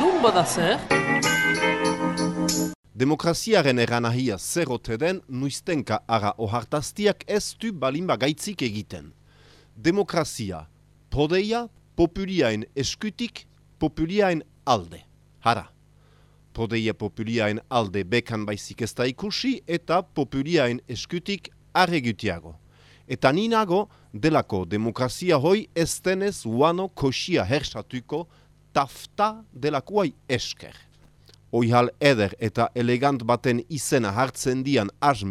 Nun bada zer? Demokraziaren eranahia zer ote den nuiztenka ara ohartaztiak ez du balimba gaitzik egiten. Demokrazia, podeia, populiaen eskutik, populiaen alde. Hara. Podeia populiaen alde bekan baizik ez da ikusi eta populiaen eskutik arregutiago. Eta ninago, delako demokrazia hoi ez denez uano kosia hersatuko tafta delakoai esker. Oihal eder eta elegant baten izena hartzen dian az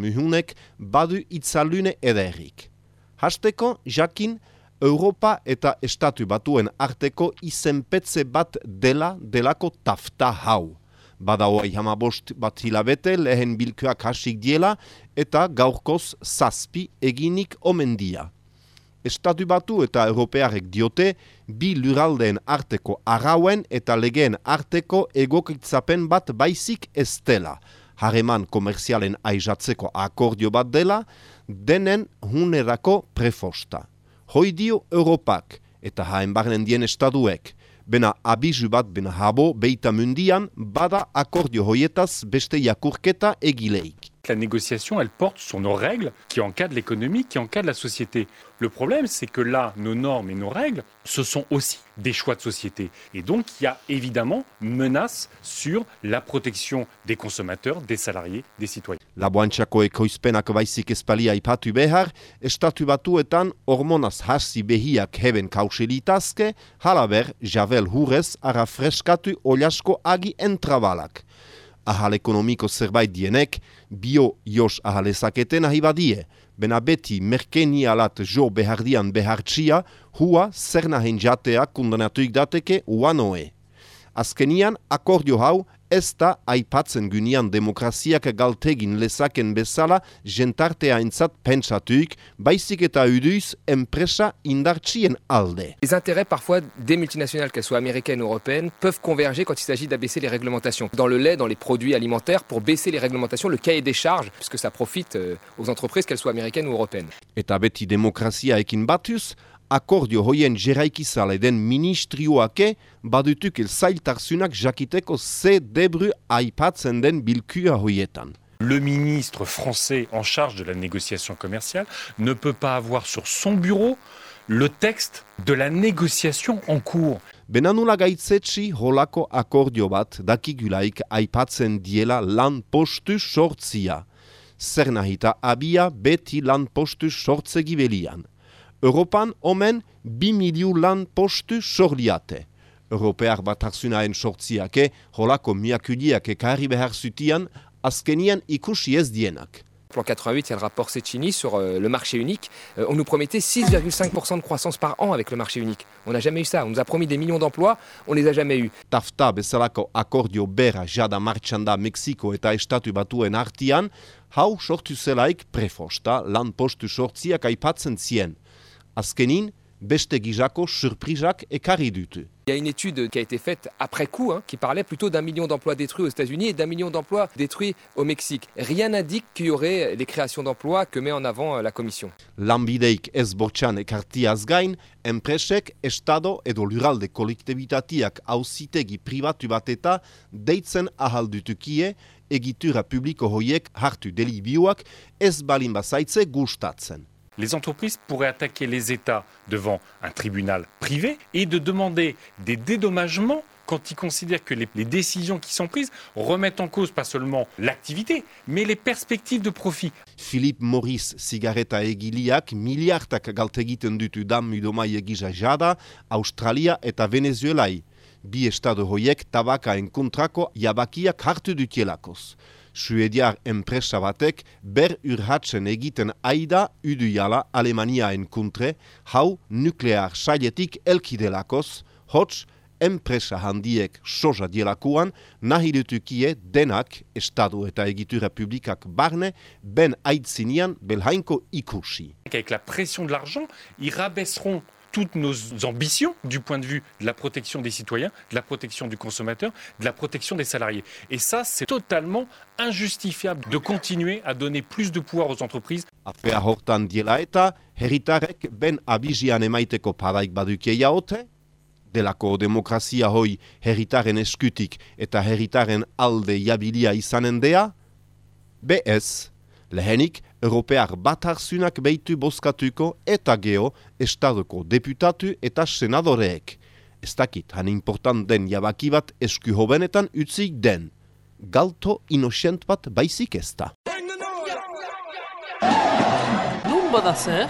badu itzalune ederik. Hasteko, jakin, Europa eta Estatu batuen arteko izenpetze bat dela delako tafta hau. Bada hoai hamabost bat hilabete lehen bilkuak hasik diela eta gaurkoz zazpi eginik omendia. Estatu batu eta europearek diote bi luraldeen arteko arrauen eta legeen arteko egokitzapen bat baizik ez dela. Hareman komerzialen aizatzeko akordio bat dela, denen hunerako prefosta. Hoi dio Europak eta haen barnen dien estatuek, bena abizu bat bena habo beita mundian bada akordio hoietaz beste jakurketa egileik. La négociation, elle porte sur nos règles qui encadrent l'économie, qui encadrent la société. Le problème, c'est que là, nos normes et nos règles, ce sont aussi des choix de société. Et donc, il y a évidemment menace sur la protection des consommateurs, des salariés, des citoyens. Ahal ekonomiko zerbait dienek, bio jos ahalezaketen ahi badie, bena beti merkeni alat jo behardian behartxia, hua zer nahen jatea kundanatuik dateke uanoe. Azkenian, akordio hau, ez da aipatzen gynian demokraziak galtegin lezaken bezala jentartea entzat pentsatuik, baizik eta uduiz enpresa indartsien alde. Les intérêts parfois des multinationales, qu'elles soient américaines ou européennes, peuvent converger quand il s'agit d'abaisser les réglementations. Dans le lait, dans les produits alimentaires, pour baisser les réglementations, le cahier des charges, puisque ça profite euh, aux entreprises, qu'elles soient américaines ou européennes. Eta beti batuz, akordio hoien jeraikizale den ministrioake badutuk el zailtarzunak jakiteko ze debru aipatzen den bilkua hoietan. Le ministre français en charge de la négociation commerciale ne peut pas avoir sur son bureau le texte de la négociation en cours. Benanula gaitzetsi holako akordio bat dakigulaik aipatzen diela lan postu sortzia. Zer nahita abia beti lan postu sortze gibelian. Europan omen bi miliu lan postu sorliate. Europear bat hartzunaen sortziake, holako miakudiak ekarri behar zutian, azkenian ikusi ez dienak. Plan 88, il y a le rapport Cecchini sur euh, le marché unique. Euh, on nous promettait 6,5% de croissance par an avec le marché unique. On n'a jamais eu ça. On nous a promis des millions d'emplois, on les a jamais eus. Tafta bezalako akordio bera jada martxan da Mexiko eta Estatu batuen artian, hau sortu zelaik prefosta lan postu sortziak aipatzen zien. Azkenin, beste gizako surprizak ekarri dutu. Il y a une étude qui a été faite après coup, hein, qui parlait plutôt d'un million d'emplois détruits aux États-Unis et d'un million d'emplois détruits au Mexique. Rien n'indique qu'il y aurait les créations d'emplois que met en avant euh, la Commission. Lanbideik ez bortxan ekartiaz gain, enpresek, estado edo luralde kolektibitatiak auzitegi pribatu bat eta deitzen ahaldutukie egitura publiko hoiek hartu delibioak ez balin bazaitze gustatzen. Les entreprises pourraient attaquer les États devant un tribunal privé et de demander des dédommagements quand ils considèrent que les, décisions qui sont prises remettent en cause pas seulement l'activité, mais les perspectives de profit. Philip Morris zigareta egiliak miliartak galtegiten dutu dam midomai egisa jada, Australia eta Venezuelai. Bi estado hoiek tabakaen kontrako jabakiak hartu dutielakoz. Suediar enpresa batek ber urhatzen egiten aida uduiala Alemaniaen kontre, hau nuklear sailetik elkidelakoz, hots enpresa handiek soja dielakoan, nahi dutukie denak estadu eta egitura publikak barne, ben aitzinian belhainko ikusi. Avec la pression de l'argent, ils rabaisseront toutes nos ambitions du point de vue de la protection des citoyens, de la protection du consommateur, de la protection des salariés. Et ça, c'est totalement injustifiable de continuer à donner plus de pouvoir aux entreprises. Lehenik Europear bat harzunak behitu boskatuko eta geho estadoko deputatu eta senadoreek. Ez dakit, han important den jabaki bat esku hobenetan utzik den. Galto inosent bat baizik ez da. Nun bada zer?